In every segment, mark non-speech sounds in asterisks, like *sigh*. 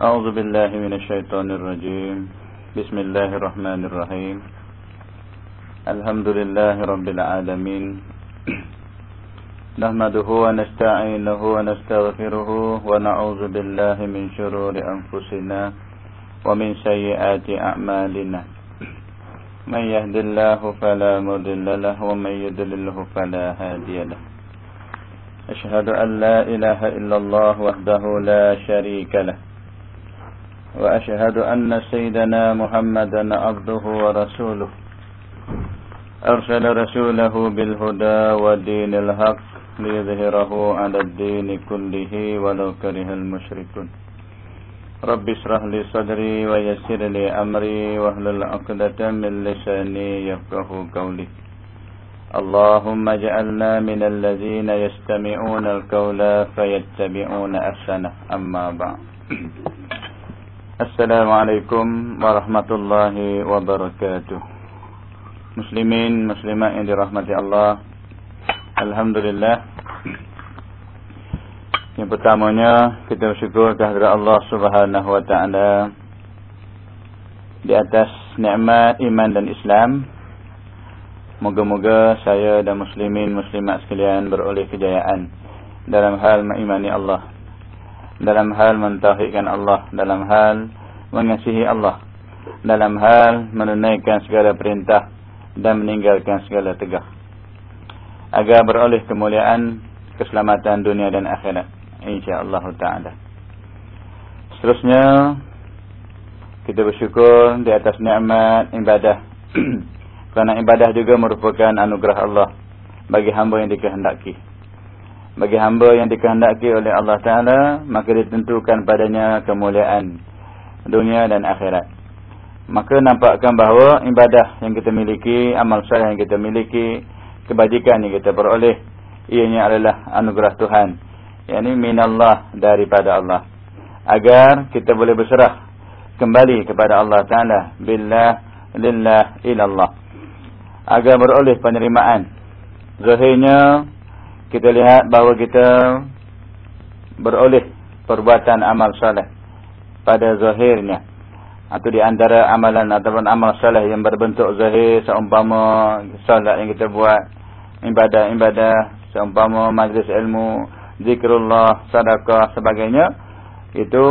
أعوذ بالله من الشيطان الرجيم. بسم الله الرحمن الرحيم. الحمد لله رب العالمين. نحمده ونستعينه ونستغفره ونعوذ بالله من شرور أنفسنا ومن سيئات أعمالنا. من يهد الله فلا مضل له ومن يضلله فلا هادي له. أشهد أن لا إله إلا الله وحده لا شريك له. وأشهد أن سيدنا محمدا عبده ورسوله. أرسل رسوله بالهدى ودين الحق ليظهره على الدين كله ولو كره المشركون. رب اشرح لي صدري ويسر لي أمري واحلل عقدة من لساني يفقه قولي. اللهم اجعلنا من الذين يستمعون القول فيتبعون أحسنه. أما بعد. Assalamualaikum warahmatullahi wabarakatuh. Muslimin, muslimah yang dirahmati Allah. Alhamdulillah. Yang pertamanya kita bersyukur kepada Allah subhanahu wa ta'ala Di atas ni'mat, iman dan Islam. Moga-moga saya dan muslimin, muslimat sekalian beroleh kejayaan Dalam hal mengimani Allah. Dalam hal mentauhidkan Allah Dalam hal mengasihi Allah Dalam hal menunaikan segala perintah dan meninggalkan segala tegah. Agar beroleh kemuliaan keselamatan dunia dan akhirat insyaallah taala. Seterusnya kita bersyukur di atas nikmat ibadah. *clears throat* Kerana ibadah juga merupakan anugerah Allah bagi hamba yang dikehendaki bagi hamba yang dikehendaki oleh Allah taala maka ditentukan padanya kemuliaan dunia dan akhirat maka nampakkan bahawa ibadah yang kita miliki, amal soleh yang kita miliki, kebajikan yang kita peroleh, ianya adalah anugerah Tuhan. Yang ini minallah daripada Allah. Agar kita boleh berserah kembali kepada Allah Ta'ala. Billah, lillah, ilallah. Agar beroleh penerimaan. Zahirnya, kita lihat bahawa kita beroleh perbuatan amal soleh pada zahirnya. Atau di antara amalan ataupun amal soleh yang berbentuk zahir seumpama solat yang kita buat ibadah-ibadah seumpama majlis ilmu zikrullah sedekah sebagainya itu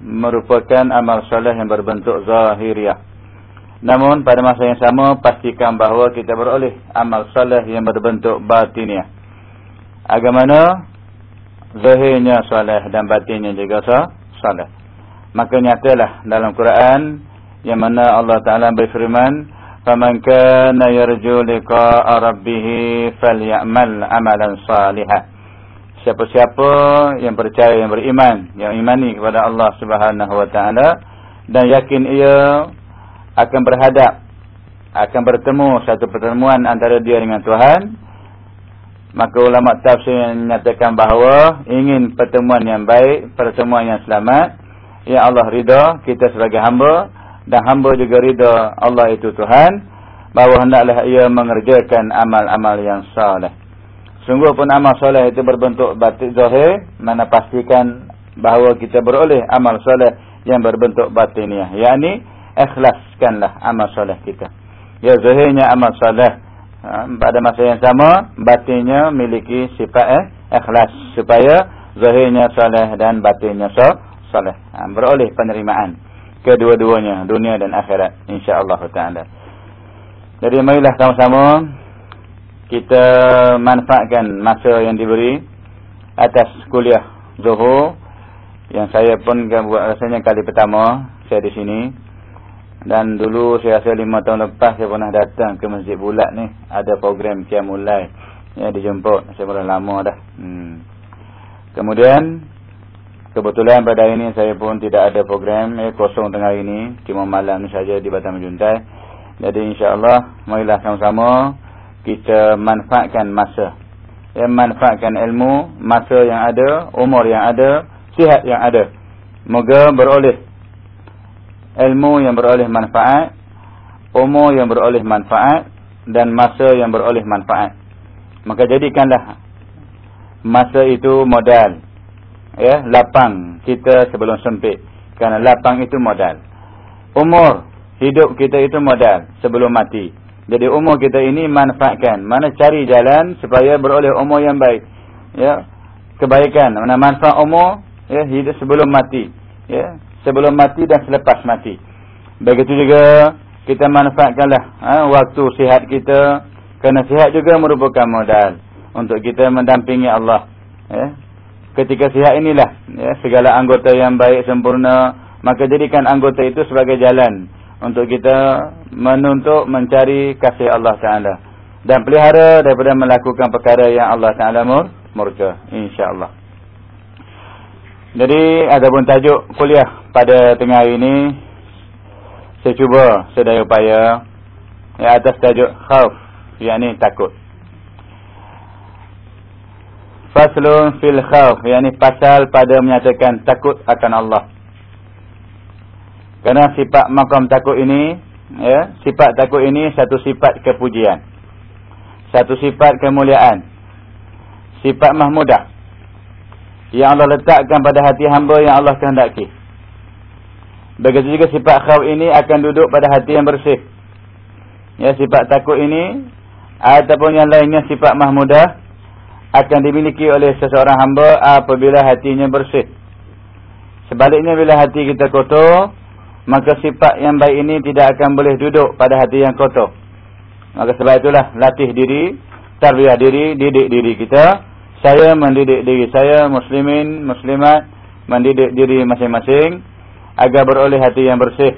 merupakan amal soleh yang berbentuk zahiriah. Namun pada masa yang sama pastikan bahawa kita beroleh amal soleh yang berbentuk batiniah agama mana zahirnya soleh dan batinnya juga soleh. Maka nyatalah dalam Quran yang mana Allah Taala berfirman faman kana yarju liqa'a rabbih falyamal amalan salihan siapa-siapa yang percaya yang beriman yang imani kepada Allah Subhanahu wa taala dan yakin ia akan berhadap akan bertemu satu pertemuan antara dia dengan Tuhan maka ulama tafsir menyatakan bahawa ingin pertemuan yang baik pertemuan yang selamat Ya Allah ridha kita sebagai hamba dan hamba juga ridha Allah itu Tuhan bahawa hendaklah ia mengerjakan amal-amal yang saleh. Sungguh pun amal saleh itu berbentuk batin zahir, mana pastikan bahawa kita beroleh amal saleh yang berbentuk batiniah. yakni ikhlaskanlah amal saleh kita. Ya zahirnya amal saleh ha, pada masa yang sama batinnya miliki sifat eh, ikhlas. Supaya zahirnya saleh dan batinnya saleh saleh ha, beroleh penerimaan kedua-duanya dunia dan akhirat insyaallah taala. Jadi marilah sama-sama kita manfaatkan masa yang diberi atas kuliah Zuhur. Yang saya pun rasanya kali pertama saya di sini dan dulu saya rasa lima tahun lepas saya pernah datang ke Masjid Bulat ni ada program Qiyamul ya dijemput saya pernah lama dah hmm. kemudian Kebetulan pada hari ini saya pun tidak ada program eh, kosong tengah hari ini. Cuma malam ni saja di Batam Juntai. Jadi insyaAllah marilah sama-sama kita manfaatkan masa. Ya, manfaatkan ilmu, masa yang ada, umur yang ada, sihat yang ada. Moga beroleh ilmu yang beroleh manfaat, umur yang beroleh manfaat dan masa yang beroleh manfaat. Maka jadikanlah masa itu modal ya lapang kita sebelum sempit Kerana lapang itu modal. Umur hidup kita itu modal sebelum mati. Jadi umur kita ini manfaatkan. Mana cari jalan supaya beroleh umur yang baik. Ya, kebaikan. Mana manfaat umur ya hidup sebelum mati. Ya, sebelum mati dan selepas mati. Begitu juga kita manfaatkanlah ha, waktu sihat kita. Kerana sihat juga merupakan modal untuk kita mendampingi Allah. Ya, ketika sihat inilah ya, segala anggota yang baik sempurna maka jadikan anggota itu sebagai jalan untuk kita menuntut mencari kasih Allah Taala dan pelihara daripada melakukan perkara yang Allah Taala mur murka insyaallah jadi ada pun tajuk kuliah pada tengah hari ini saya cuba sedaya upaya ya atas tajuk khauf yakni takut Faslun fil khawf yakni pasal pada menyatakan takut akan Allah. Karena sifat makam takut ini ya, sifat takut ini satu sifat kepujian. Satu sifat kemuliaan. Sifat mahmudah. Yang Allah letakkan pada hati hamba yang Allah kehendaki. Begitu juga sifat khawf ini akan duduk pada hati yang bersih. Ya, sifat takut ini ataupun yang lainnya sifat mahmudah akan dimiliki oleh seseorang hamba apabila hatinya bersih. Sebaliknya bila hati kita kotor, maka sifat yang baik ini tidak akan boleh duduk pada hati yang kotor. Maka sebab itulah latih diri, tarbiyah diri, didik diri kita. Saya mendidik diri saya, muslimin, muslimat, mendidik diri masing-masing agar beroleh hati yang bersih.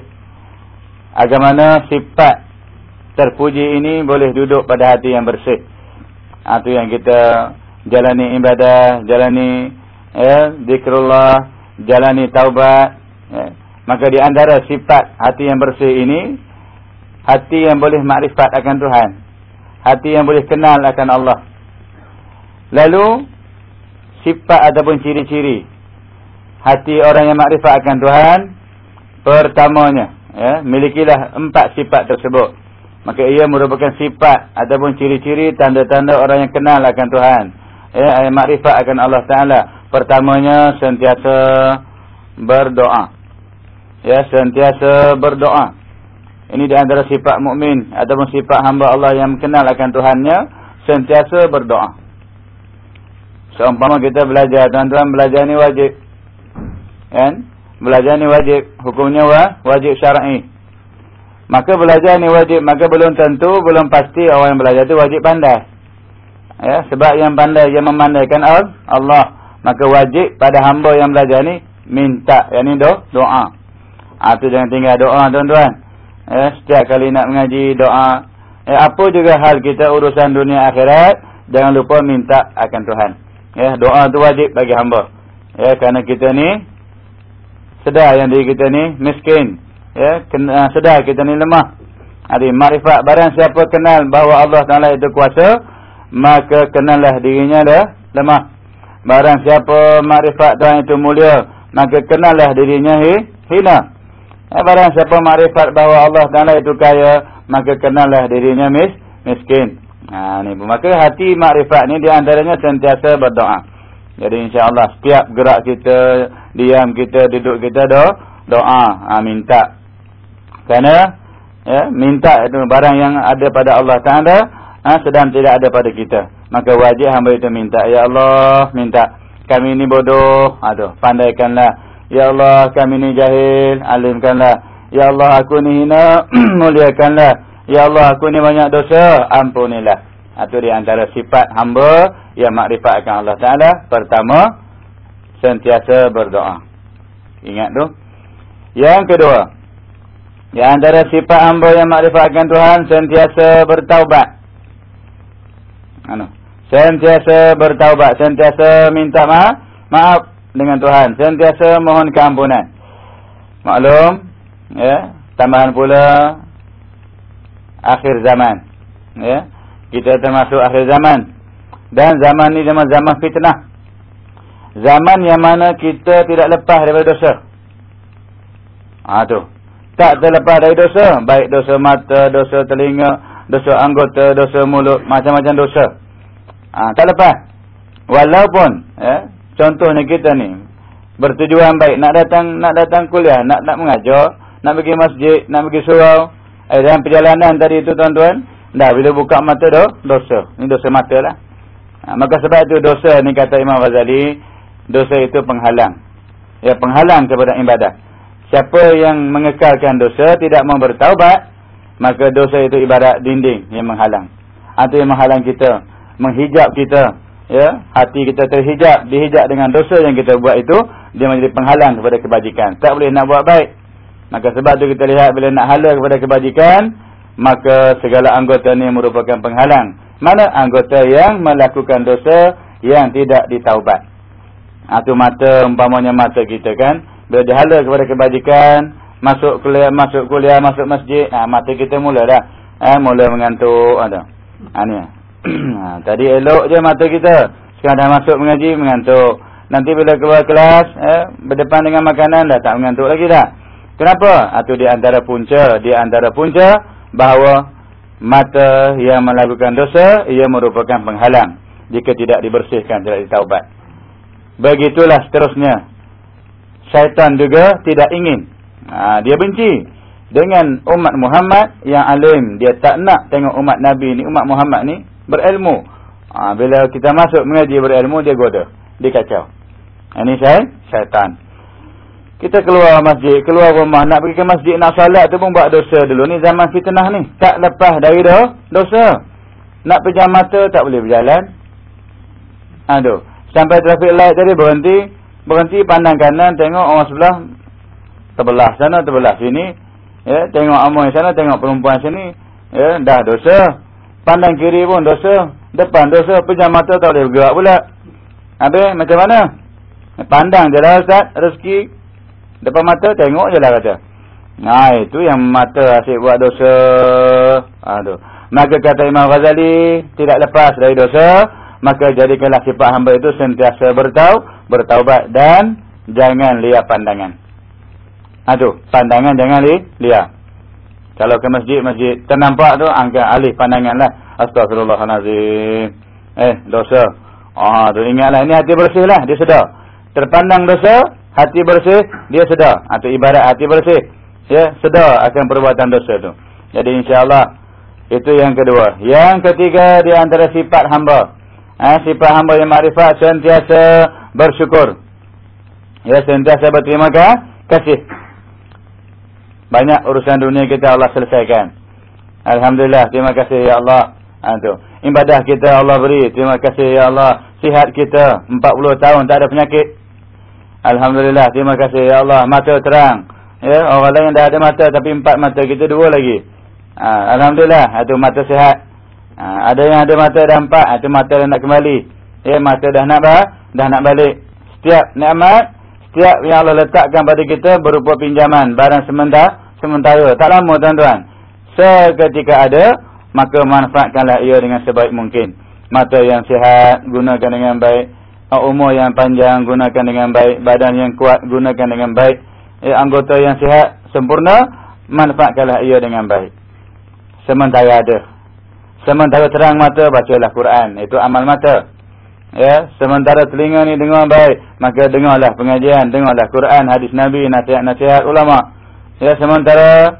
Agar mana sifat terpuji ini boleh duduk pada hati yang bersih. Itu yang kita jalani ibadah, jalani ya, zikrullah, jalani taubat. Ya. Maka di antara sifat hati yang bersih ini, hati yang boleh makrifat akan Tuhan. Hati yang boleh kenal akan Allah. Lalu, sifat ataupun ciri-ciri hati orang yang makrifat akan Tuhan, pertamanya, ya, milikilah empat sifat tersebut. Maka ia merupakan sifat ataupun ciri-ciri tanda-tanda orang yang kenal akan Tuhan ya, eh, makrifat akan Allah Taala. Pertamanya sentiasa berdoa. Ya, sentiasa berdoa. Ini di antara sifat mukmin ataupun sifat hamba Allah yang kenal akan Tuhannya, sentiasa berdoa. Seumpama kita belajar, tuan-tuan belajar ni wajib. Kan? Belajar ni wajib, hukumnya wajib syar'i. Maka belajar ni wajib, maka belum tentu, belum pasti orang yang belajar itu wajib pandai. Ya sebab yang pandai yang memandaikan Allah. Maka wajib pada hamba yang belajar ni minta yakni do doa. Ah tu jangan tinggal doa tuan-tuan. Ya setiap kali nak mengaji doa. Ya apa juga hal kita urusan dunia akhirat jangan lupa minta akan Tuhan ya doa tu wajib bagi hamba ya kerana kita ni sedar yang diri kita ni miskin ya kena, sedar kita ni lemah ada marifat barang siapa kenal bahawa Allah Taala itu kuasa maka kenallah dirinya dah lemah. Barang siapa makrifat Tuhan itu mulia, maka kenallah dirinya hi, hina. Eh, barang siapa makrifat bahawa Allah Taala itu kaya, maka kenallah dirinya mis, miskin. Ha ni maka hati makrifat ni di antaranya sentiasa berdoa. Jadi insya-Allah setiap gerak kita, diam kita, duduk kita do doa, ha, minta. Kerana ya, minta itu barang yang ada pada Allah Taala ha, sedang tidak ada pada kita. Maka wajib hamba itu minta. Ya Allah, minta. Kami ini bodoh. Aduh, pandaikanlah. Ya Allah, kami ini jahil. Alimkanlah. Ya Allah, aku ini hina. *clears throat* Muliakanlah. Ya Allah, aku ini banyak dosa. Ampunilah. Itu di antara sifat hamba yang makrifat akan Allah Ta'ala. Pertama, sentiasa berdoa. Ingat tu. Yang kedua. Di antara sifat hamba yang makrifat akan Tuhan, sentiasa bertaubat sentiasa bertaubat sentiasa minta maaf maaf dengan Tuhan sentiasa mohon keampunan maklum ya tambahan pula akhir zaman ya kita termasuk akhir zaman dan zaman ni zaman zaman fitnah zaman yang mana kita tidak lepas daripada dosa ha tu tak terlepas dari dosa baik dosa mata dosa telinga dosa anggota, dosa mulut, macam-macam dosa. Ha, tak lepas. Walaupun, ya, contohnya kita ni, bertujuan baik nak datang nak datang kuliah, nak nak mengajar, nak pergi masjid, nak pergi surau. Eh dalam perjalanan tadi itu tuan-tuan, dah bila buka mata dah dosa. Ini dosa mata lah. Ha, maka sebab itu dosa ni kata Imam Ghazali, dosa itu penghalang. Ya penghalang kepada ibadah. Siapa yang mengekalkan dosa tidak mau bertaubat, maka dosa itu ibarat dinding yang menghalang. Itu yang menghalang kita, menghijab kita, ya, hati kita terhijab, dihijab dengan dosa yang kita buat itu, dia menjadi penghalang kepada kebajikan. Tak boleh nak buat baik. Maka sebab itu kita lihat bila nak hala kepada kebajikan, maka segala anggota ini merupakan penghalang. Mana anggota yang melakukan dosa yang tidak ditaubat. Itu mata, umpamanya mata kita kan. Bila dihala kepada kebajikan, masuk kuliah, masuk kuliah, masuk masjid, ha, mata kita mula dah. Eh, mula mengantuk. Ada. Ha, ni. *clears throat* ha, tadi elok je mata kita. Sekarang dah masuk mengaji, mengantuk. Nanti bila keluar kelas, eh, berdepan dengan makanan, dah tak mengantuk lagi dah. Kenapa? Itu di antara punca, di antara punca bahawa mata yang melakukan dosa, ia merupakan penghalang. Jika tidak dibersihkan, tidak ditaubat. Begitulah seterusnya. Syaitan juga tidak ingin Ha, dia benci dengan umat Muhammad yang alim. Dia tak nak tengok umat Nabi ni, umat Muhammad ni berilmu. Ha, bila kita masuk mengaji berilmu, dia goda. Dia kacau. Ini saya, syaitan. Kita keluar masjid, keluar rumah, nak pergi ke masjid, nak salat tu pun buat dosa dulu. Ni zaman fitnah ni. Tak lepas dari dah dosa. Nak pejam mata, tak boleh berjalan. Aduh. Sampai traffic light tadi berhenti. Berhenti pandang kanan, tengok orang sebelah terbelah sana terbelah sini ya tengok amoy sana tengok perempuan sini ya dah dosa pandang kiri pun dosa depan dosa pejam mata tak boleh bergerak pula habis macam mana pandang je lah ustaz rezeki depan mata tengok je lah kata nah itu yang mata asyik buat dosa aduh maka kata Imam Ghazali tidak lepas dari dosa maka jadikanlah sifat hamba itu sentiasa bertau bertaubat dan jangan lihat pandangan Aduh, pandangan jangan li, lihat. Kalau ke masjid, masjid ternampak tu, angkat alih pandangan lah. Astagfirullahaladzim. Eh, dosa. Ah, tu ingatlah. Ini hati bersih lah, dia sedar. Terpandang dosa, hati bersih, dia sedar. Atau ibarat hati bersih. Ya, sedar akan perbuatan dosa tu. Jadi insyaAllah, itu yang kedua. Yang ketiga, di antara sifat hamba. Eh, sifat hamba yang makrifat, sentiasa bersyukur. Ya, sentiasa berterima kasih. Banyak urusan dunia kita Allah selesaikan. Alhamdulillah. Terima kasih ya Allah. Ha, Ibadah kita Allah beri. Terima kasih ya Allah. Sihat kita 40 tahun tak ada penyakit. Alhamdulillah. Terima kasih ya Allah. Mata terang. Ya, orang lain dah ada mata tapi empat mata kita dua lagi. Ha, Alhamdulillah. Itu mata sihat. Ha, ada yang ada mata dah empat. Itu mata dah nak kembali. Ya, mata dah nak dah nak balik. Setiap nikmat Setiap yang Allah letakkan pada kita berupa pinjaman barang sementara, sementara. Tak lama tuan-tuan. Seketika ada, maka manfaatkanlah ia dengan sebaik mungkin. Mata yang sihat, gunakan dengan baik. Umur yang panjang, gunakan dengan baik. Badan yang kuat, gunakan dengan baik. Eh, anggota yang sihat, sempurna, manfaatkanlah ia dengan baik. Sementara ada. Sementara terang mata, bacalah Quran. Itu amal mata. Ya, sementara telinga ni dengar baik, maka dengarlah pengajian, dengarlah Quran, hadis Nabi, nasihat-nasihat ulama. Ya, sementara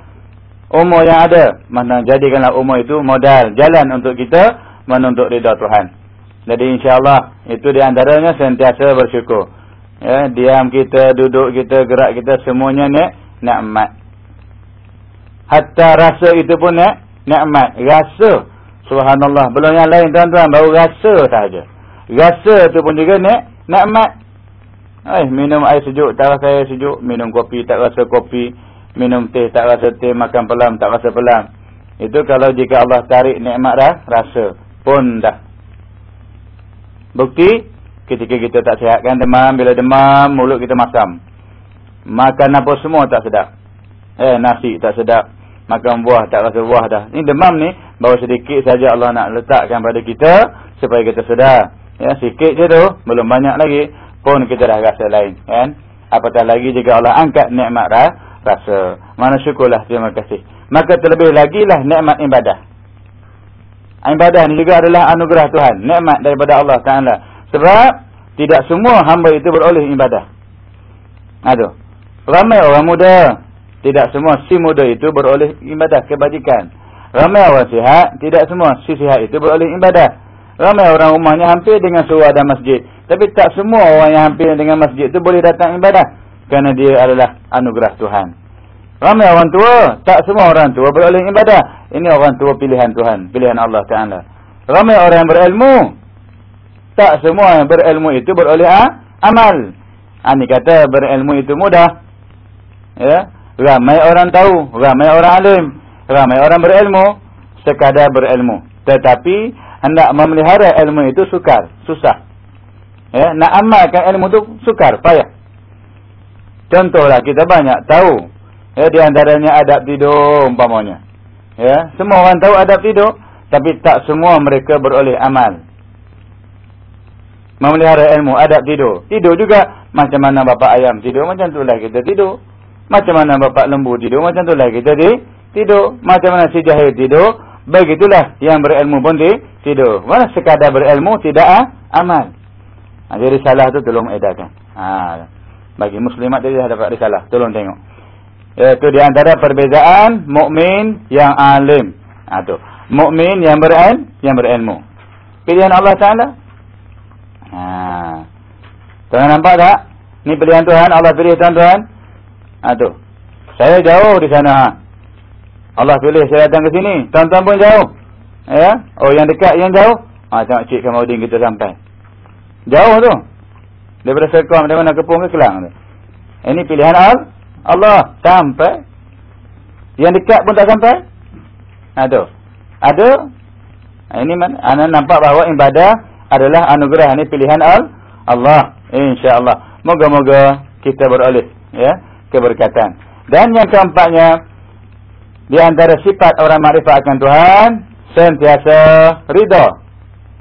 umur yang ada, mana jadikanlah umur itu modal jalan untuk kita menuntut ridha Tuhan. Jadi insya-Allah itu di antaranya sentiasa bersyukur. Ya, diam kita, duduk kita, gerak kita semuanya ni nikmat. Hatta rasa itu pun ni nikmat. Rasa subhanallah, belum yang lain tuan-tuan, baru rasa saja. Rasa tu pun juga nak nikmat. Eh, minum air sejuk tak rasa air sejuk, minum kopi tak rasa kopi, minum teh tak rasa teh, makan pelam tak rasa pelam. Itu kalau jika Allah tarik nikmat dah, rasa pun dah. Bukti ketika kita tak sihat kan demam, bila demam mulut kita masam. Makan apa semua tak sedap. Eh, nasi tak sedap. Makan buah tak rasa buah dah. Ini demam ni baru sedikit saja Allah nak letakkan pada kita supaya kita sedar. Ya, sikit je tu, belum banyak lagi pun kita dah rasa lain, kan? Apatah lagi jika Allah angkat nikmat rasa. Mana syukurlah, terima kasih. Maka terlebih lagi lah nikmat ibadah. Ibadah ni juga adalah anugerah Tuhan, nikmat daripada Allah Taala. Sebab tidak semua hamba itu beroleh ibadah. Aduh. Ramai orang muda. Tidak semua si muda itu beroleh ibadah kebajikan. Ramai orang sihat. Tidak semua si sihat itu beroleh ibadah. Ramai orang rumahnya hampir dengan surah dan masjid. Tapi tak semua orang yang hampir dengan masjid itu boleh datang ibadah. Kerana dia adalah anugerah Tuhan. Ramai orang tua. Tak semua orang tua beroleh ibadah. Ini orang tua pilihan Tuhan. Pilihan Allah Ta'ala. Ramai orang yang berilmu. Tak semua yang berilmu itu beroleh amal. Ini kata berilmu itu mudah. Ya, ramai orang tahu, ramai orang alim, ramai orang berilmu, sekadar berilmu. Tetapi hendak memelihara ilmu itu sukar, susah. Ya, nak amalkan ilmu itu sukar, payah. Contohlah kita banyak tahu, ya di antaranya adab tidur umpamanya. Ya, semua orang tahu adab tidur, tapi tak semua mereka beroleh amal. Memelihara ilmu adab tidur. Tidur juga macam mana bapa ayam tidur macam itulah kita tidur. Macam mana bapak lembu tidur, macam itulah kita di tidur. Macam mana si jahil tidur, begitulah yang berilmu pun di tidur. Mana sekadar berilmu tidak ah, amal. Ha, jadi salah tu tolong edarkan. Ha, bagi muslimat dia dapat risalah. Tolong tengok. Itu di antara perbezaan mukmin yang alim. Ha, tu. Mukmin yang berilmu, yang berilmu. Pilihan Allah Taala. Ha. Tuan nampak tak? Ni pilihan Tuhan, Allah pilih tuan-tuan. Ha tu. Saya jauh di sana. Ha. Allah pilih saya datang ke sini. Tuan-tuan pun jauh. Ya? Oh yang dekat yang jauh. Ha tengok cik Kamaudin kita sampai. Jauh tu. Daripada Serkom dari mana Kepung ke Kelang tu. Ini pilihan Al Allah sampai. Yang dekat pun tak sampai. Ha tu. Ada ha, ini mana? Ana nampak bahawa ibadah adalah anugerah ini pilihan Al Allah. Insya-Allah. Moga-moga kita beroleh ya keberkatan. Dan yang keempatnya, di antara sifat orang makrifat akan Tuhan, sentiasa ridha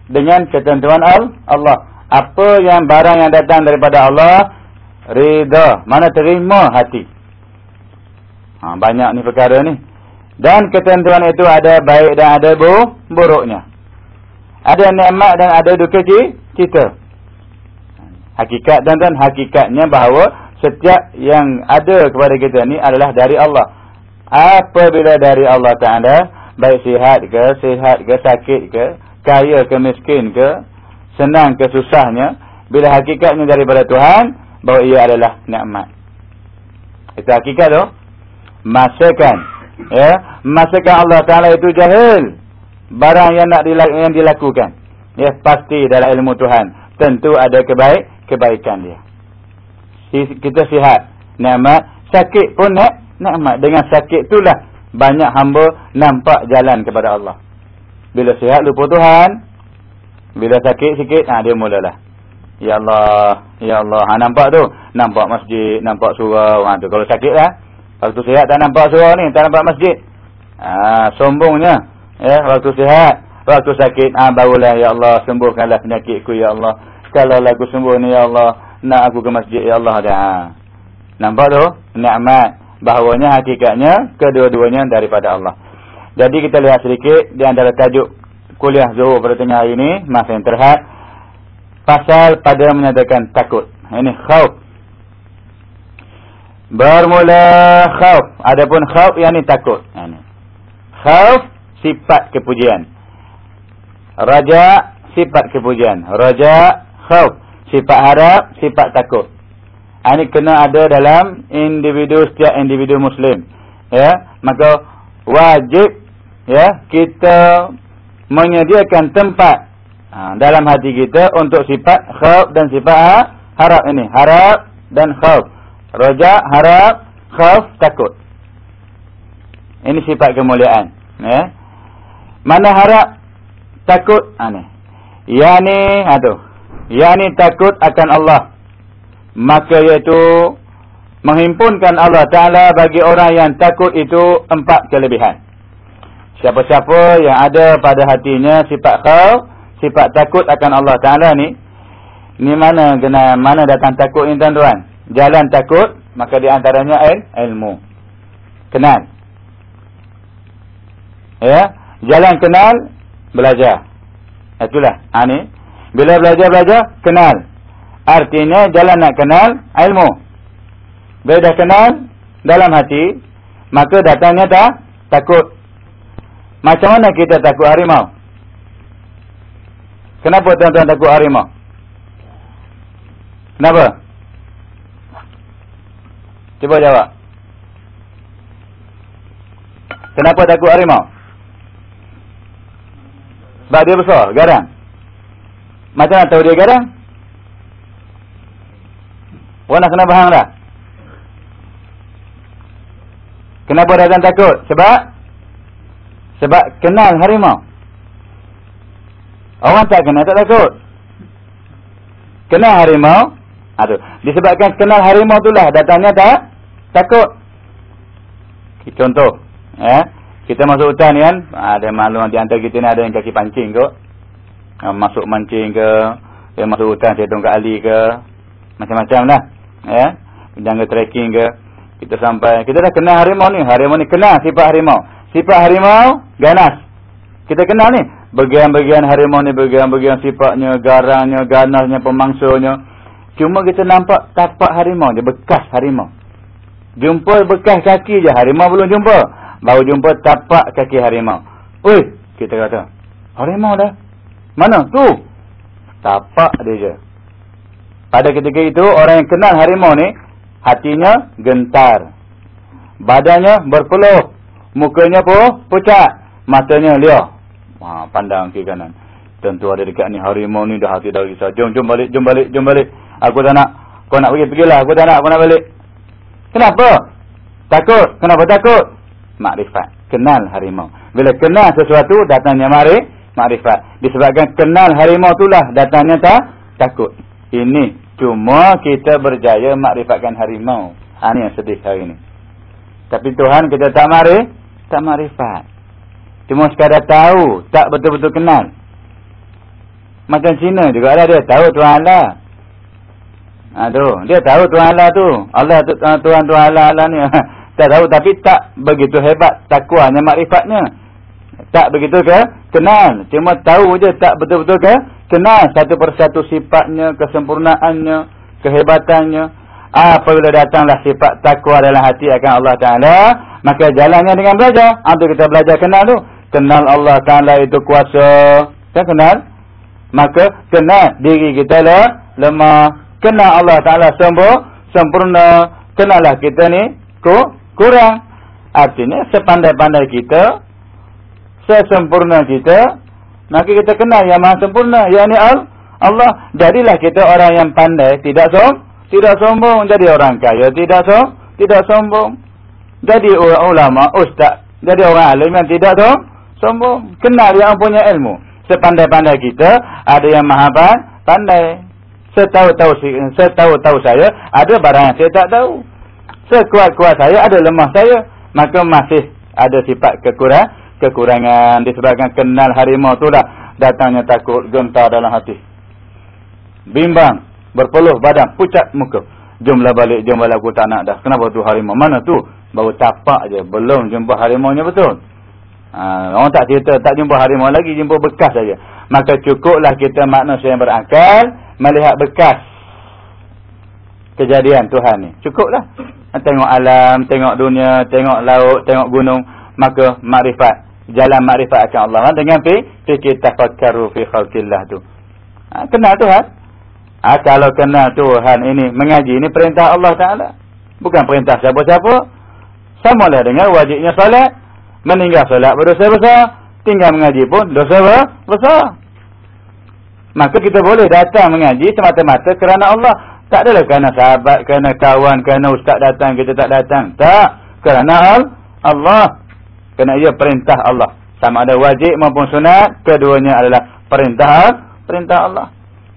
dengan ketentuan Allah. Apa yang barang yang datang daripada Allah, ridha. Mana terima hati. Ha, banyak ni perkara ni. Dan ketentuan itu ada baik dan ada bu, buruknya. Ada nikmat dan ada duka cita. Hakikat dan dan hakikatnya bahawa setiap yang ada kepada kita ni adalah dari Allah. Apabila dari Allah Ta'ala, baik sihat ke, sihat ke, sakit ke, kaya ke, miskin ke, senang ke, susahnya, bila hakikatnya daripada Tuhan, bahawa ia adalah nikmat. Itu hakikat tu. Masakan. Ya, masakan Allah Ta'ala itu jahil. Barang yang nak yang dilakukan. Ya, pasti dalam ilmu Tuhan. Tentu ada kebaik, kebaikan dia kita sihat nikmat sakit pun nak nikmat dengan sakit itulah banyak hamba nampak jalan kepada Allah bila sihat lupa Tuhan bila sakit sikit ha, dia mulalah ya Allah ya Allah. Ha, nampak tu? Nampak masjid nampak surau. Ha, tu kalau sakit lah. Waktu sihat tak nampak surau ni? Tak nampak masjid? Ha, sombongnya. Ya waktu sihat. Waktu sakit ha, barulah ya Allah sembuhkanlah penyakitku ya Allah. Kalau lagu sembuh ni ya Allah nak aku ke masjid ya Allah dah. Nampak tu? Nikmat. Bahawanya hakikatnya kedua-duanya daripada Allah. Jadi kita lihat sedikit di antara tajuk kuliah Zuhur pada tengah hari ini, masa yang terhad pasal pada menyatakan takut. Ini khauf. Bermula khauf. Adapun khauf yang ini takut. Ini. Khauf sifat kepujian. Raja sifat kepujian. Raja khauf sifat harap, sifat takut. Ini kena ada dalam individu setiap individu muslim. Ya, maka wajib ya kita menyediakan tempat ha, dalam hati kita untuk sifat khauf dan sifat ha, harap ini. Harap dan khauf. Raja, harap, khauf, takut. Ini sifat kemuliaan. Ya. Mana harap, takut, ini. Ya ni, aduh yakni takut akan Allah maka iaitu menghimpunkan Allah Ta'ala bagi orang yang takut itu empat kelebihan siapa-siapa yang ada pada hatinya sifat khaw sifat takut akan Allah Ta'ala ni ni mana kena mana datang takut ni tuan-tuan jalan takut maka di antaranya il, ilmu kenal ya jalan kenal belajar itulah ha ni bila belajar-belajar, kenal. Artinya jalan nak kenal ilmu. Bila dah kenal dalam hati, maka datangnya tak takut. Macam mana kita takut harimau? Kenapa tuan-tuan takut harimau? Kenapa? Cuba jawab. Kenapa takut harimau? Sebab dia besar, garang. Macam mana tahu dia garang? Orang nak kena faham dah? Kenapa datang takut? Sebab Sebab kenal harimau Orang tak kenal tak takut Kenal harimau Aduh, Disebabkan kenal harimau itulah Datangnya tak Takut Contoh ya, Kita masuk hutan kan Ada maklum di antara kita ni Ada yang kaki pancing ke Masuk mancing ke Dia masuk hutan Saya tunggu ali ke Macam-macam lah ya, Jangan trekking ke kita sampai, kita dah kenal harimau ni. Harimau ni kenal sifat harimau. Sifat harimau, ganas. Kita kenal ni. Bagian-bagian harimau ni, bagian-bagian sifatnya, garangnya, ganasnya, pemangsunya. Cuma kita nampak tapak harimau je, bekas harimau. Jumpa bekas kaki je, harimau belum jumpa. Baru jumpa tapak kaki harimau. Ui, kita kata, harimau dah. Mana? Tu. Tapak dia je. Pada ketika itu, orang yang kenal harimau ni, hatinya gentar. Badannya berpeluh. Mukanya pun pucat. Matanya liah. Ha, pandang kiri kanan. Tentu ada dekat ni harimau ni dah hati dah risau. Jom, jom balik, jom balik, jom balik. Aku tak nak. Kau nak pergi, pergilah. Aku tak nak, aku nak balik. Kenapa? Takut. Kenapa takut? Makrifat. Kenal harimau. Bila kenal sesuatu, datangnya mari. Makrifat. Disebabkan kenal harimau itulah datangnya tak? Takut. Ini Cuma kita berjaya makrifatkan harimau. Ha, ini yang sedih hari ini. Tapi Tuhan kita tak mari, tak makrifat. Cuma sekadar tahu, tak betul-betul kenal. Macam Cina juga ada dia tahu Tuhan Allah. Ha, tu. Dia tahu Tuhan Allah tu. Allah tu, uh, Tuhan Tuhan Allah, Allah ni. *laughs* tak tahu tapi tak begitu hebat takwanya makrifatnya. Tak begitu ke? Kenal. Cuma tahu je tak betul-betul ke? kenal satu persatu sifatnya, kesempurnaannya, kehebatannya. Apabila datanglah sifat takwa dalam hati akan Allah Ta'ala, maka jalannya dengan belajar. Untuk kita belajar kenal tu. Kenal Allah Ta'ala itu kuasa. Kita kenal? Maka kenal diri kita lah lemah. Kenal Allah Ta'ala sembuh, sempurna. Kenallah kita ni kurang. Artinya sepandai-pandai kita, sesempurna kita, Maka kita kenal yang maha sempurna. Yang ini Allah. Jadilah kita orang yang pandai. Tidak som, tidak sombong. Jadi orang kaya. Tidak som, tidak sombong. Jadi ulama, ustaz. Jadi orang alim yang tidak som, sombong. Kenal yang punya ilmu. Sepandai-pandai kita. Ada yang maha pandai. Setahu-tahu setahu-tahu saya. Ada barang yang saya tak tahu. Sekuat-kuat saya. Ada lemah saya. Maka masih ada sifat kekurangan kekurangan disebabkan kenal harimau tu dah datangnya takut gentar dalam hati bimbang berpeluh badan pucat muka jomlah balik balik aku tak nak dah kenapa tu harimau mana tu baru tapak je belum jumpa harimau nya betul ha, orang tak cerita tak jumpa harimau lagi jumpa bekas saja maka cukuplah kita manusia yang berakal melihat bekas kejadian Tuhan ni cukuplah tengok alam tengok dunia tengok laut tengok gunung maka makrifat jalan makrifat akan Allah dengan fi fikir tafakkaru fi khalqillah tu. Ha, kenal Tuhan. Ha, kalau kenal Tuhan ini mengaji ini perintah Allah Taala. Bukan perintah siapa-siapa. Sama lah dengan wajibnya solat. Meninggal solat berdosa besar. Tinggal mengaji pun dosa besar. Maka kita boleh datang mengaji semata-mata kerana Allah. Tak adalah kerana sahabat, kerana kawan, kerana ustaz datang, kita tak datang. Tak. Kerana Allah. Kerana ia perintah Allah. Sama ada wajib maupun sunat. Keduanya adalah perintah perintah Allah.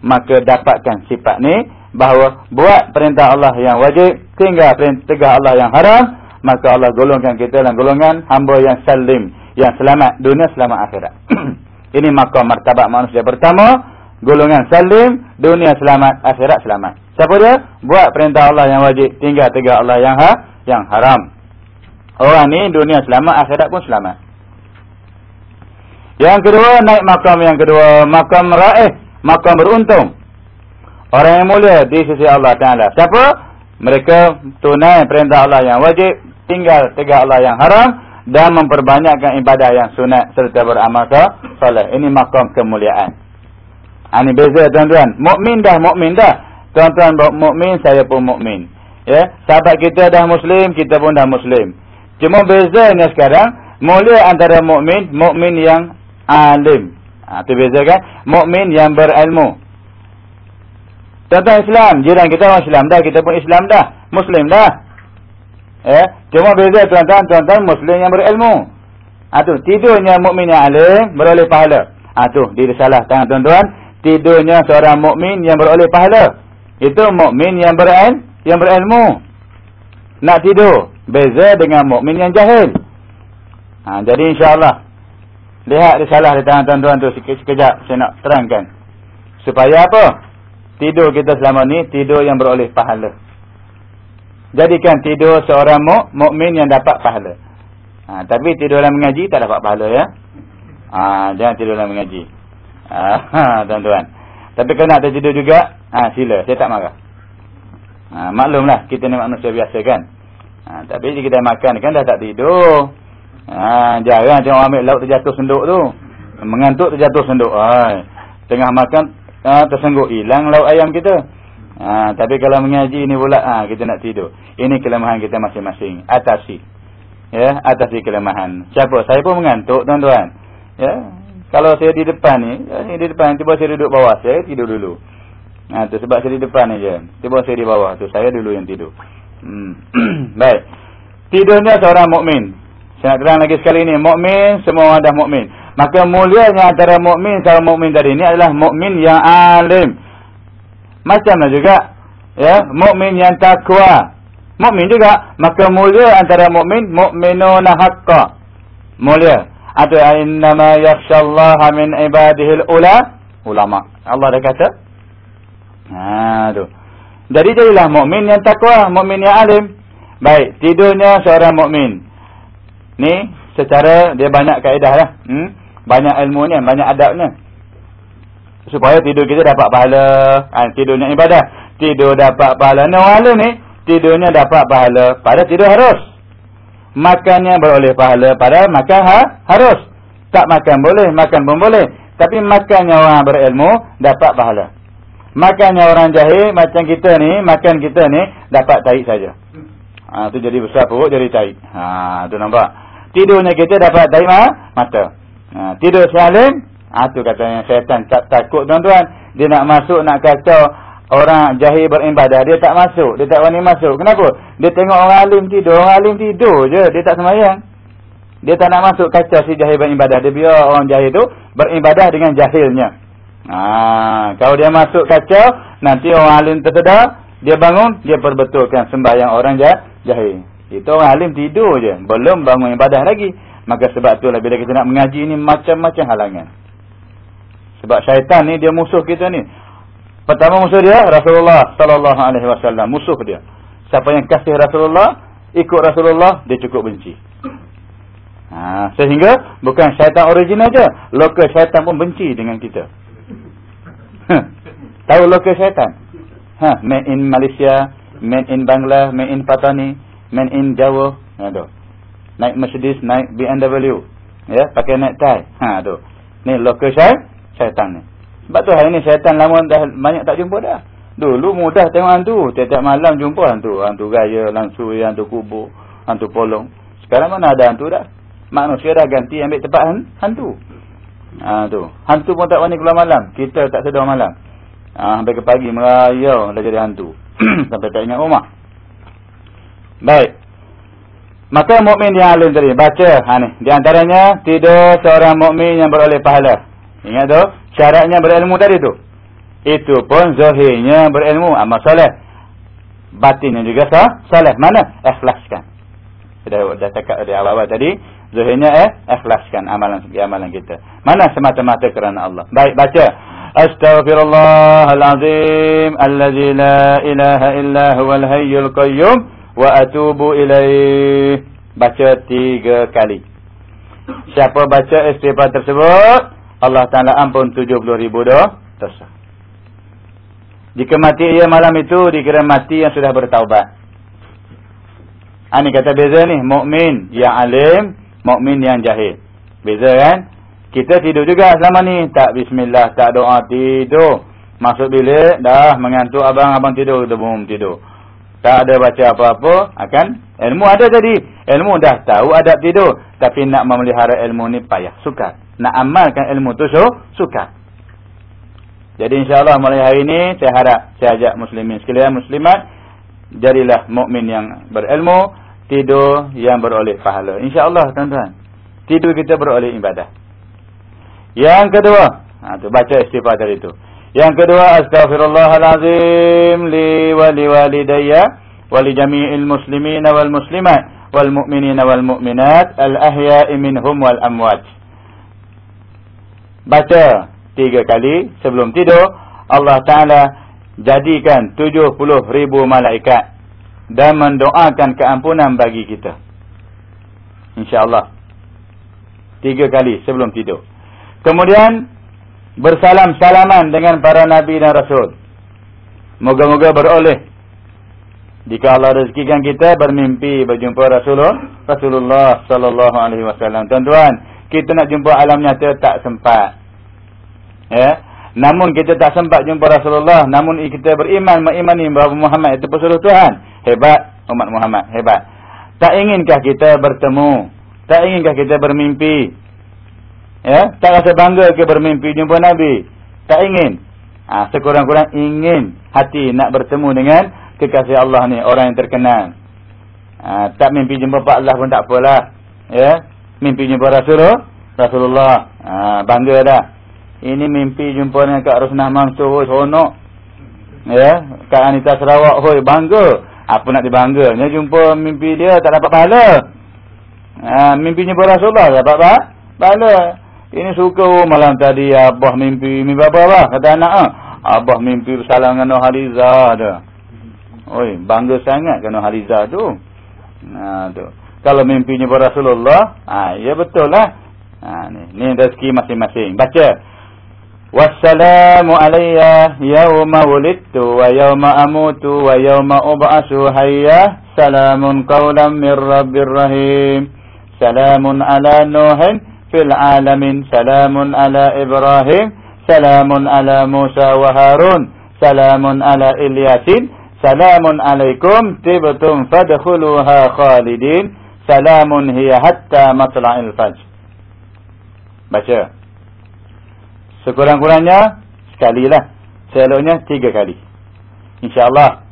Maka dapatkan sifat ni. Bahawa buat perintah Allah yang wajib. Tinggal perintah Allah yang haram. Maka Allah golongkan kita dalam golongan hamba yang salim. Yang selamat dunia selamat akhirat. *clears throat* Ini maka martabat manusia pertama. Golongan salim. Dunia selamat akhirat selamat. Siapa dia? Buat perintah Allah yang wajib. Tinggal tegak Allah yang ha yang haram. Orang ni dunia selamat, akhirat pun selamat. Yang kedua, naik makam yang kedua. Makam raih. Makam beruntung. Orang yang mulia di sisi Allah Ta'ala. Siapa? Mereka tunai perintah Allah yang wajib, tinggal tegak Allah yang haram dan memperbanyakkan ibadah yang sunat serta beramal soleh. Ini makam kemuliaan. Ini beza tuan-tuan. Mukmin dah mukmin dah. Tuan-tuan mukmin, saya pun mukmin. Ya, sahabat kita dah muslim, kita pun dah muslim. Cuma bezanya sekarang mulia antara mukmin, mukmin yang alim. Ha, itu beza kan? Mukmin yang berilmu. Tuan-tuan Islam, jiran kita orang Islam dah, kita pun Islam dah, Muslim dah. Ya, cuma beza tuan-tuan, tuan-tuan Muslim yang berilmu. Ah tu, tidurnya mukmin yang alim beroleh pahala. Ah tu, dia salah tangan tuan-tuan. Tidurnya seorang mukmin yang beroleh pahala. Itu mukmin yang berilmu, yang berilmu. Nak tidur, beza dengan mukmin yang jahil. Ha, jadi insya-Allah Lihat risalah di tangan tuan-tuan tu sekejap saya nak terangkan. Supaya apa? Tidur kita selama ni tidur yang beroleh pahala. Jadikan tidur seorang mukmin yang dapat pahala. Ha, tapi tidur dalam mengaji tak dapat pahala ya. Ha, jangan tidur dalam mengaji. Ha, *laughs* tuan-tuan. Tapi kalau nak tidur juga, ha, sila. Saya tak marah. Ha, maklumlah kita ni manusia biasa kan. Ha, tapi jika kita makan kan dah tak tidur. Ha, jarang tengok ambil lauk terjatuh senduk tu. Mengantuk terjatuh senduk. Hai. Tengah makan ha, tersengguk hilang lauk ayam kita. Ha, tapi kalau mengaji ni pula ha, kita nak tidur. Ini kelemahan kita masing-masing. Atasi. Ya, atasi kelemahan. Siapa? Saya pun mengantuk tuan-tuan. Ya. Kalau saya di depan ni, ya, di depan tiba saya duduk bawah, saya tidur dulu. Ha, tu sebab saya di depan ni je. Tiba saya di bawah tu, saya dulu yang tidur. Hmm. *clears throat* Baik. Tidurnya seorang mukmin. Saya nak terang lagi sekali ini, mukmin semua ada mukmin. Maka mulianya antara mukmin sama mukmin tadi ini adalah mukmin yang alim. Macamlah juga ya, mukmin yang takwa. Mukmin juga, maka mulia antara mukmin mukminun haqqa. Mulia. Atau innama yakhshallaha min ibadihi ula ulama. Allah dah kata. Ha tu. Jadi jadilah mukmin yang takwa, mukmin yang alim. Baik, tidurnya seorang mukmin. Ni secara dia banyak kaedah lah. Hmm? Banyak ilmu ni, banyak adabnya. Supaya tidur kita dapat pahala. Ha, tidurnya ibadah. Tidur dapat pahala. Orang ni, tidurnya dapat pahala. Pada tidur harus. Makannya beroleh pahala. Pada makan ha? harus. Tak makan boleh, makan pun boleh. Tapi makannya orang berilmu, dapat pahala. Makannya orang jahil, macam kita ni, makan kita ni, dapat tarik saja. Ha, tu jadi besar perut, jadi tarik. Ha, tu nampak. Tidurnya kita dapat mana? Mata. Ha, tidur salim. Ha, tu katanya syaitan tak takut tuan-tuan. Dia nak masuk, nak kacau orang jahil beribadah. Dia tak masuk. Dia tak berani masuk. Kenapa? Dia tengok orang alim tidur. Orang alim tidur je. Dia tak semayang. Dia tak nak masuk kacau si jahil beribadah. Dia biar orang jahil tu beribadah dengan jahilnya. Ha, kalau dia masuk kacau, nanti orang alim tersedar. Dia bangun, dia perbetulkan sembahyang orang jahil. Itu orang alim tidur je. Belum bangun ibadah lagi. Maka sebab itulah bila kita nak mengaji ni macam-macam halangan. Sebab syaitan ni dia musuh kita ni. Pertama musuh dia Rasulullah sallallahu alaihi wasallam. Musuh dia. Siapa yang kasih Rasulullah, ikut Rasulullah, dia cukup benci. Ha, sehingga bukan syaitan original je. Lokal syaitan pun benci dengan kita. Ha, tahu lokal syaitan? Ha, made in Malaysia, made in Bangla, made in Patani, Man in Jawa ada. Naik Mercedes, naik BMW. Ya, pakai naik tie. Ha tu. Ni local syaitan, syaitan ni. Sebab tu hari ni syaitan lama dah banyak tak jumpa dah. Dulu mudah tengok hantu, tiap-tiap malam jumpa hantu, hantu gaya, langsung hantu kubur, hantu polong. Sekarang mana ada hantu dah? Manusia dah ganti ambil tempat hantu. Ha tu. Hantu pun tak berani keluar malam. Kita tak sedar malam. Ha, sampai ke pagi merayau dah jadi hantu. *clears throat* sampai tak ingat rumah. Baik. Maka mukmin yang alim tadi baca ha ni di antaranya tidur seorang mukmin yang beroleh pahala. Ingat tu syaratnya berilmu tadi tu. Itu pun zahirnya berilmu amal soleh. Batinnya juga sah, soleh. Mana? Ikhlaskan. Sudah dah cakap di awal-awal tadi, zahirnya eh ikhlaskan amalan amalan kita. Mana semata-mata kerana Allah. Baik baca. Astaghfirullahalazim allazi la ilaha illa huwal hayyul qayyum wa atubu ilaih baca tiga kali siapa baca istighfar tersebut Allah Taala ampun 70 ribu dosa Jika mati ia malam itu dikira mati yang sudah bertaubat. Ini ha, kata beza ni, mukmin yang alim, mukmin yang jahil. Beza kan? Kita tidur juga selama ni, tak bismillah, tak doa, tidur. Masuk bilik, dah mengantuk abang-abang tidur, kita tidur. Tak ada baca apa-apa, akan ilmu ada jadi. Ilmu dah tahu adab tidur, tapi nak memelihara ilmu ni payah, sukar. Nak amalkan ilmu tu so, sukar. Jadi insya-Allah mulai hari ini saya harap saya ajak muslimin sekalian muslimat jadilah mukmin yang berilmu, tidur yang beroleh pahala. Insya-Allah tuan-tuan. Tidur kita beroleh ibadah. Yang kedua, ha tu baca istighfar dari itu. Yang kedua astaghfirullahalazim li wa li walidayya wa li jami'il muslimin wal muslimat wal mu'minin wal mu'minat al ahya'i minhum wal amwat. Baca tiga kali sebelum tidur Allah Ta'ala jadikan tujuh puluh ribu malaikat dan mendoakan keampunan bagi kita. insyaAllah. Tiga kali sebelum tidur. Kemudian bersalam-salaman dengan para Nabi dan Rasul. Moga-moga beroleh. Jika Allah rezekikan kita bermimpi berjumpa Rasulullah Rasulullah Sallallahu Alaihi Wasallam. Tuan-tuan kita nak jumpa alam nyata tak sempat. Ya? Namun kita tak sempat jumpa Rasulullah namun kita beriman mengimani bahawa Muhammad itu pesuruh Tuhan. Hebat umat Muhammad hebat. Tak inginkah kita bertemu? Tak inginkah kita bermimpi ya tak rasa bangga ke bermimpi jumpa Nabi tak ingin ha, sekurang-kurang ingin hati nak bertemu dengan kekasih Allah ni orang yang terkenal ha, tak mimpi jumpa Pak Allah pun tak apalah ya mimpi jumpa Rasulullah Rasulullah ha, bangga dah ini mimpi jumpa dengan Kak Rosnah Mansur, hoi, seronok. Ya, Kak Anita Sarawak, hoi, bangga. Apa nak dibangga? Dia jumpa mimpi dia, tak dapat pahala. Ha, mimpi jumpa Rasulullah, dapat apa? Pahala. Ini suka oh, malam tadi Abah mimpi Mimpi apa abah? Kata anak ah. Abah mimpi bersalam dengan Nohariza ada. Oi, bangga sangat dengan Noh Harizah tu. Nah tu. Kalau mimpinya pada Rasulullah, ah ha, ya betul lah. Ha, ni, ni rezeki masing-masing. Baca. Wassalamu alayya yawma wulidtu wa yawma amutu wa yawma ub'asu hayya. Salamun qawlan min Rabbir Rahim. Salamun ala Nuhin. في العالم سلام على إبراهيم سلام على موسى وهارون سلام على إلياسين سلام عليكم تبتم فدخلوها خالدين سلام هي حتى مطلع الفجر Baca. Sekurang-kurangnya, sekali lah. Seloknya, tiga kali. InsyaAllah.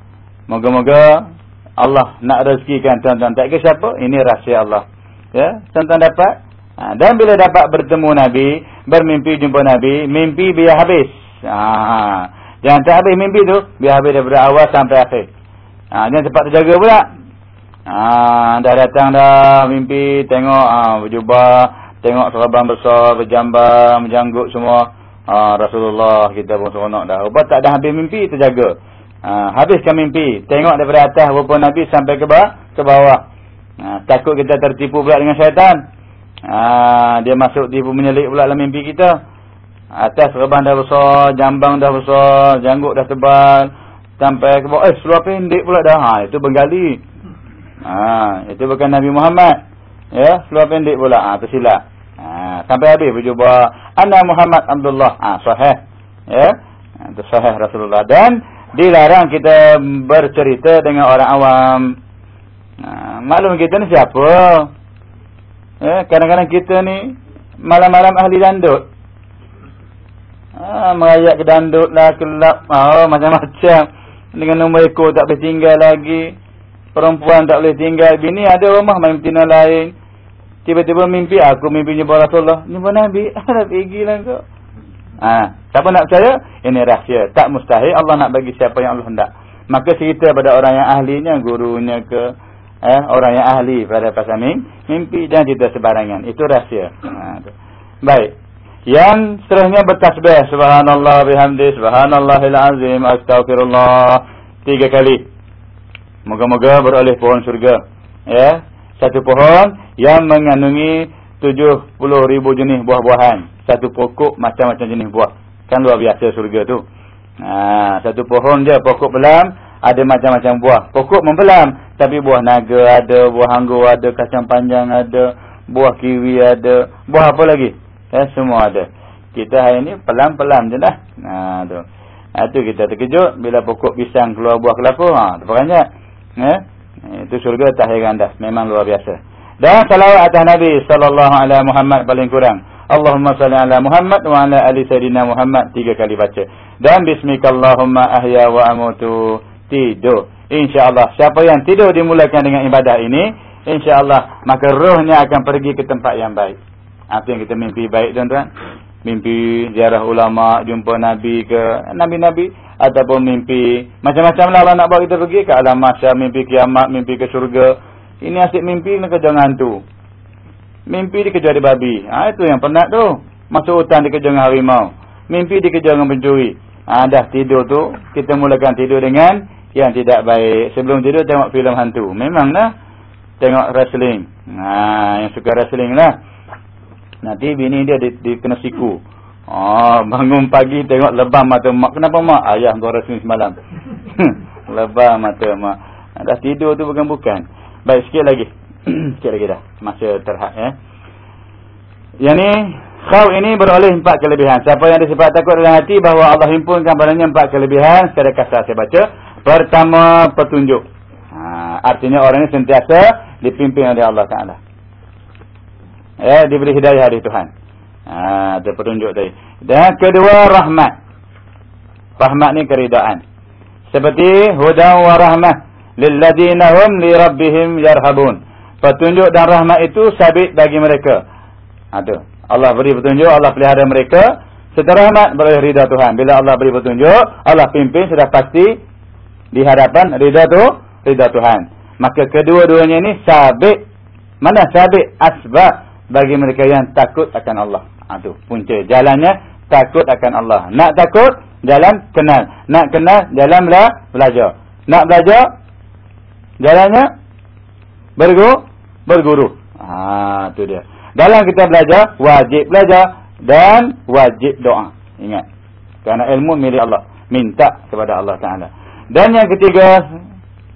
Moga-moga Allah nak rezekikan tuan-tuan. Tak kisah apa, ini rahsia Allah. Ya, Tuan-tuan dapat, Ha, dan bila dapat bertemu Nabi. Bermimpi jumpa Nabi. Mimpi biar habis. Ha, jangan tak habis mimpi tu. Biar habis daripada awal sampai akhir. Ha, jangan cepat terjaga pula. Ha, dah datang dah mimpi. Tengok ha, berjubah. Tengok serabang besar. Berjambang. Menjanggut semua. Ha, Rasulullah kita pun seronok dah. Rupa tak dah habis mimpi, terjaga. Ha, habiskan mimpi. Tengok daripada atas rupa Nabi sampai ke bawah. Ke bawah. Ha, takut kita tertipu pula dengan syaitan. Ha, dia masuk tipu menyelik pula dalam mimpi kita. Atas rebang dah besar, jambang dah besar, janggut dah tebal. Sampai ke bawah. Eh, seluar pendek pula dah. Ha, itu Bengali. Ha, itu bukan Nabi Muhammad. Ya, seluar pendek pula. Ha, tersilap. Ha, sampai habis berjumpa Ana Muhammad Abdullah. Ah ha, sahih. Ya. Itu sahih Rasulullah dan dilarang kita bercerita dengan orang awam. Ha, maklum kita ni siapa? Ya, kadang-kadang kita ni malam-malam ahli dandut. Ha, merayak ke dandut lah, kelap, oh, macam-macam. Dengan nombor ekor tak boleh tinggal lagi. Perempuan tak boleh tinggal. Bini ada rumah main betina lain. Tiba-tiba mimpi aku mimpi jumpa Rasulullah. Jumpa Nabi. *laughs* Ada pergi lah kau. Ha, siapa nak percaya? Ini rahsia. Tak mustahil Allah nak bagi siapa yang Allah hendak. Maka cerita pada orang yang ahlinya, gurunya ke eh, orang yang ahli pada pasal mimpi dan cerita sebarangan. Itu rahsia. Ha, Baik. Yang seterusnya bertasbih. Subhanallah bihamdi. Subhanallahil azim. Astaghfirullah. Tiga kali. Moga-moga beroleh pohon surga. Ya satu pohon yang mengandungi 70 ribu jenis buah-buahan. Satu pokok macam-macam jenis buah. Kan luar biasa surga tu. Ha, satu pohon je pokok belam ada macam-macam buah. Pokok membelam tapi buah naga ada, buah anggur ada, kacang panjang ada, buah kiwi ada, buah apa lagi? Ya, semua ada. Kita hari ni pelan-pelan je dah. Ha tu. Ha tu kita terkejut bila pokok pisang keluar buah kelapa. Ha tu banyak. Ya. Itu surga tak heran dah. Memang luar biasa. Dan salawat atas Nabi sallallahu alaihi Muhammad paling kurang. Allahumma salli ala Muhammad wa ala ali sayyidina Muhammad tiga kali baca. Dan bismikallahumma ahya wa amutu tidur. InsyaAllah siapa yang tidur dimulakan dengan ibadah ini. InsyaAllah maka rohnya akan pergi ke tempat yang baik. Apa yang kita mimpi baik tuan-tuan. Mimpi ziarah ulama, jumpa Nabi ke Nabi-Nabi. Ataupun mimpi macam-macam lah Allah nak bawa kita pergi ke alam masyarakat. Mimpi kiamat, mimpi ke surga. Ini asyik mimpi nak jangan tu. Mimpi dikejar di babi. Ha, itu yang penat tu. Masuk hutan dikejar dengan harimau. Mimpi dikejar dengan pencuri. Ha, dah tidur tu. Kita mulakan tidur dengan yang tidak baik. Sebelum tidur tengok filem hantu. Memang lah. Tengok wrestling. Ha, yang suka wrestling lah. Nanti bini dia di, di kena siku. Oh, bangun pagi tengok lebam mata mak. Kenapa mak? Ayah kau wrestling semalam. lebam mata mak. Dah tidur tu bukan-bukan. Baik sikit lagi. *clears throat* Sikit lagi dah. Masa terhad ya. Yang ni. Khaw ini beroleh empat kelebihan. Siapa yang disifat takut dalam hati. Bahawa Allah himpunkan padanya empat kelebihan. Secara kasar saya baca. Pertama petunjuk. Ha, artinya orang ini sentiasa dipimpin oleh Allah Ta'ala. Ya, diberi hidayah dari Tuhan. Ha, itu petunjuk tadi. Dan kedua rahmat. Rahmat ni keridaan. Seperti hudan wa rahmat. Lilladina hum li rabbihim yarhabun petunjuk dan rahmat itu sabit bagi mereka. Ada. Ha, Allah beri petunjuk, Allah pelihara mereka. Setelah rahmat boleh rida Tuhan. Bila Allah beri petunjuk, Allah pimpin sudah pasti di hadapan rida tu, rida Tuhan. Maka kedua-duanya ini sabit. Mana sabit? Asbab bagi mereka yang takut akan Allah. Itu ha, punca. Jalannya takut akan Allah. Nak takut, jalan kenal. Nak kenal, jalanlah belajar. Nak belajar, jalannya berguru, berguru. Ha tu dia. Dalam kita belajar wajib belajar dan wajib doa. Ingat. Kerana ilmu milik Allah. Minta kepada Allah Taala. Dan yang ketiga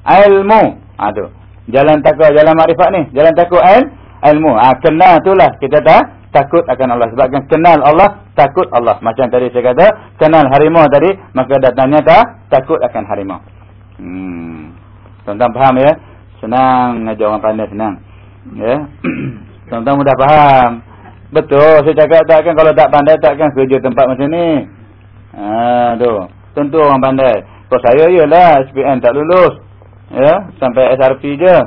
ilmu. Ha tu. Jalan takwa jalan makrifat ni. Jalan takwa il, ilmu. Ha kenal itulah kita tak takut akan Allah sebab kan kenal Allah takut Allah macam tadi saya kata kenal harimau tadi maka datangnya tak takut akan harimau hmm tuan-tuan faham ya senang ngajar orang pandai senang Ya. *clears throat* Tuan-tuan mudah faham. Betul, saya cakap takkan kalau tak pandai takkan kerja tempat macam ni. Ha, tu. Tentu orang pandai. Kalau saya ialah SPN tak lulus. Ya, sampai SRP je.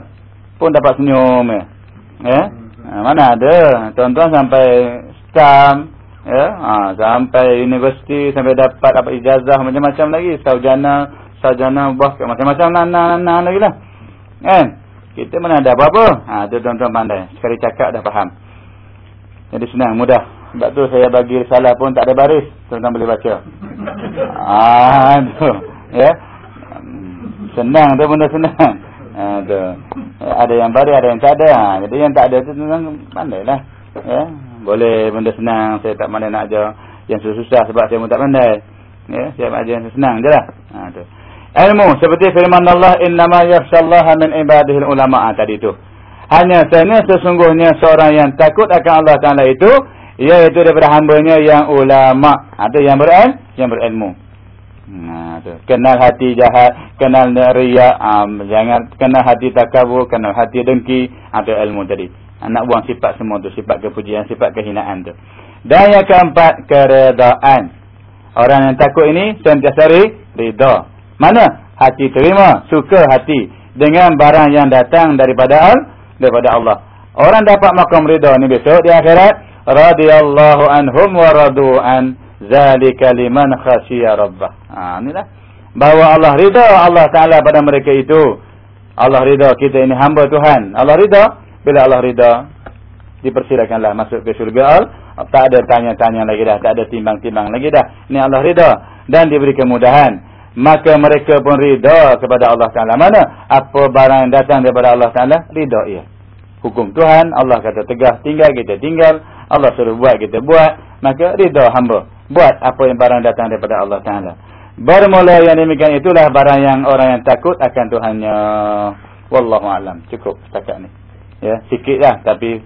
Pun dapat senyum ya. Ya. Ha, mana ada tuan-tuan sampai STAM ya, ha, sampai universiti sampai dapat dapat ijazah macam-macam lagi, sarjana, sarjana buah macam-macam nana-nana lagi lah. Kan? Kita mana ada apa-apa. Ha, tu tuan-tuan pandai. Sekali cakap dah faham. Jadi senang, mudah. Sebab tu saya bagi salah pun tak ada baris. Tuan-tuan boleh baca. *laughs* Ah, tu. Ya. Senang tu benda senang. Ha, tu. Ada yang baris, ada yang tak ada. Ha, jadi yang tak ada tu tuan-tuan pandai lah. Ya. Boleh benda senang. Saya tak pandai nak ajar yang susah-susah sebab saya pun tak pandai. Ya, saya ajar yang senang je lah. Ha, tu ilmu seperti firman Allah innama yakhshallaha min ibadihi ulama ah, tadi itu hanya sahaja sesungguhnya seorang yang takut akan Allah Taala itu iaitu daripada hamba-Nya yang ulama ada yang berilmu yang berilmu kenal hati jahat kenal riya um, jangan kenal hati takabur kenal hati dengki ada ilmu tadi. Anak buang sifat semua tu sifat kepujian sifat kehinaan tu. Dan yang keempat keredaan. Orang yang takut ini sentiasa ridha. Mana? Hati terima, suka hati. Dengan barang yang datang daripada al daripada Allah. Orang dapat makam ridha ni besok di akhirat, radhiyallahu anhum wa radu an zalika liman khashiya rabbah. Ha inilah bahawa Allah ridha Allah Taala pada mereka itu. Allah ridha kita ini hamba Tuhan. Allah ridha bila Allah ridha dipersilakanlah masuk ke syurga al tak ada tanya-tanya lagi dah tak ada timbang-timbang lagi dah ini Allah ridha dan diberi kemudahan maka mereka pun rida kepada Allah Taala. Mana apa barang yang datang daripada Allah Taala, rida ia. Hukum Tuhan, Allah kata tegah tinggal kita tinggal, Allah suruh buat kita buat, maka rida hamba. Buat apa yang barang datang daripada Allah Taala. Bermula yang demikian itulah barang yang orang yang takut akan Tuhannya. Wallahu alam. Cukup setakat ni. Ya, sikit lah tapi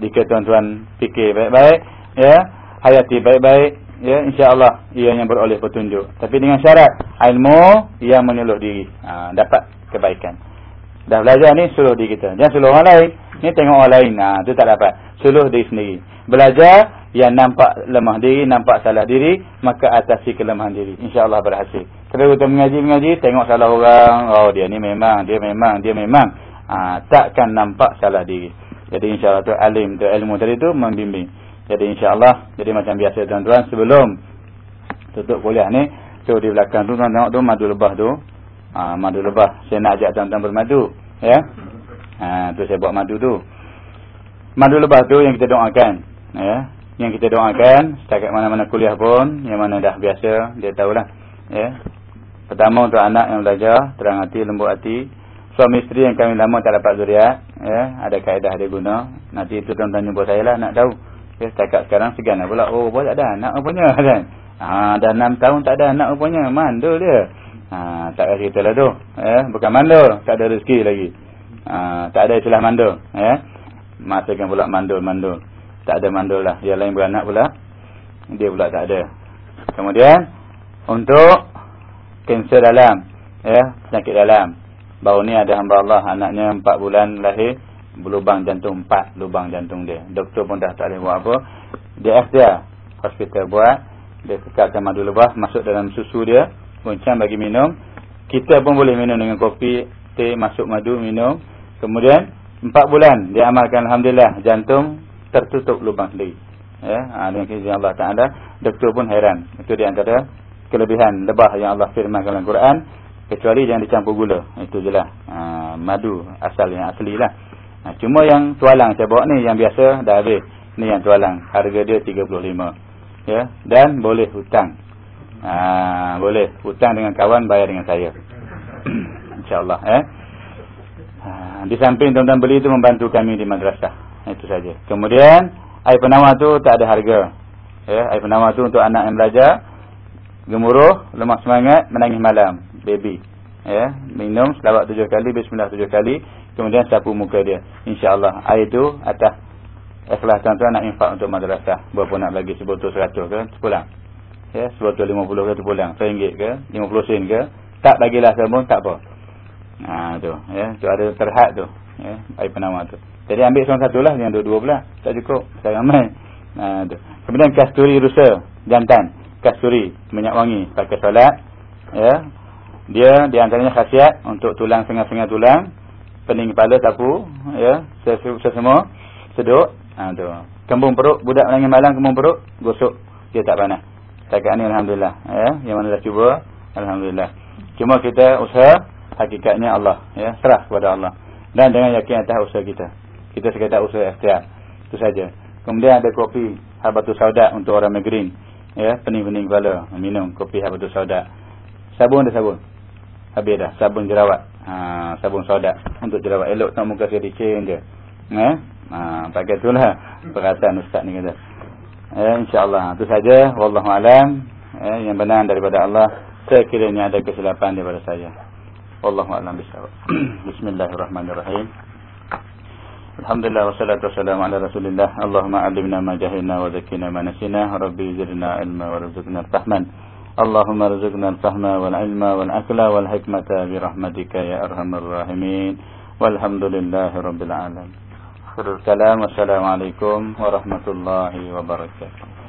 jika tuan-tuan fikir baik-baik, ya, hayati baik-baik, ya, insya-Allah ia yang beroleh petunjuk. Tapi dengan syarat ilmu yang menyuluh diri, ha, dapat kebaikan. Dah belajar ni suluh diri kita. Jangan suluh orang lain. Ni tengok orang lain. Ha, tu tak dapat. Suluh diri sendiri. Belajar yang nampak lemah diri, nampak salah diri, maka atasi kelemahan diri. InsyaAllah berhasil. Kalau kita mengaji-mengaji, tengok salah orang, oh dia ni memang, dia memang, dia memang. Ha, takkan nampak salah diri. Jadi insyaAllah tu alim, tu ilmu tadi tu membimbing. Jadi insyaAllah, jadi macam biasa tuan-tuan, sebelum tutup kuliah ni, tu di belakang tu, tuan tengok tu, madu lebah tu. Ha, madu lebah. Saya nak ajak tuan-tuan bermadu. Ya. Ha, tu saya buat madu tu. Madu lebah tu yang kita doakan. Ya. Yang kita doakan setakat mana-mana kuliah pun yang mana dah biasa dia tahulah ya. Pertama untuk anak yang belajar terang hati lembut hati. Suami isteri yang kami lama tak dapat zuriat ya ada kaedah dia guna. Nanti itu tuan-tuan jumpa saya lah nak tahu. Ya setakat sekarang segan lah pula. Oh boleh ada anak rupanya *laughs* kan? Ha dah 6 tahun tak ada anak rupanya mandul dia. Ha tak ada cerita lah tu ya. Bukan mandul tak ada rezeki lagi ha tak ada istilah mandul ya masakan pula mandul mandul tak ada mandul lah. Yang lain beranak pula. Dia pula tak ada. Kemudian. Untuk. Kanser dalam. Ya. Penyakit dalam. Baru ni ada hamba Allah. Anaknya 4 bulan lahir. Lubang jantung 4. Lubang jantung dia. Doktor pun dah tak boleh buat apa. Dia dia. Hospital buat. Dia kekalkan madu lebah. Masuk dalam susu dia. Buncang bagi minum. Kita pun boleh minum dengan kopi. Teh masuk madu minum. Kemudian. 4 bulan. Dia amalkan Alhamdulillah. Jantung tertutup lubang sendiri. Ya, ha, dengan izin Allah Taala, doktor pun heran. Itu di antara kelebihan lebah yang Allah firmankan dalam Quran, kecuali jangan dicampur gula. Itu jelah. Ha, madu asal yang asli lah. Ha, cuma yang tualang saya bawa ni yang biasa dah habis. Ni yang tualang. Harga dia 35. Ya, dan boleh hutang. Ha, boleh hutang dengan kawan bayar dengan saya. *clears throat* Insya-Allah eh. Di samping tuan-tuan beli itu membantu kami di madrasah. Itu saja. Kemudian air penawar tu tak ada harga. Ya, air penawar tu untuk anak yang belajar gemuruh, lemah semangat, menangis malam, baby. Ya, minum selawat tujuh kali, bismillah tujuh kali, kemudian sapu muka dia. Insya-Allah air tu atas ikhlas tuan-tuan nak infak untuk madrasah. Berapa nak bagi sebotol 100 ke? Sepulang. Ya, sebotol 50 ke sepulang, RM1 ke, 50 sen ke? Tak bagilah semua tak apa. Ha tu, ya, tu ada terhad tu, ya, air penawar tu. Jadi ambil seorang satu lah Yang dua-dua pula Tak cukup Tak ramai ha, tu. Kemudian kasturi rusa Jantan Kasturi Minyak wangi Pakai solat Ya Dia di antaranya khasiat Untuk tulang setengah-setengah tulang Pening kepala tapu Ya Sesemua Seduk ha, tu. Kembung perut Budak menangis malam kembung perut Gosok Dia tak panas Setakat ni Alhamdulillah ya. Yang mana dah cuba Alhamdulillah Cuma kita usaha Hakikatnya Allah ya. Serah kepada Allah Dan dengan yakin atas usaha kita kita sekadar usaha ikhtiar. Itu saja. Kemudian ada kopi Habatus Sauda untuk orang migrain. Ya, pening-pening kepala minum kopi Habatus Sauda. Sabun ada sabun. Habis dah sabun jerawat. Ha, sabun sauda untuk jerawat elok tak muka saya diceng je. Ya. Ha, pakai itulah perkataan ustaz ni kata. Ya, insya-Allah. Itu saja. Wallahu alam. Ya, yang benar daripada Allah. Sekiranya ada kesilapan daripada saya. Wallahu a'lam bishawab. Bismillahirrahmanirrahim. الحمد لله والصلاة والسلام على رسول الله. اللهم علمنا ما جهلنا وذكرنا ما نسينا. ربي زدنا علما ورزقنا الفهم اللهم رزقنا الفهم والعلم والأكل والحكمة برحمتك يا أرحم الراحمين. والحمد لله رب العالمين. السلام والسلام عليكم ورحمة الله وبركاته.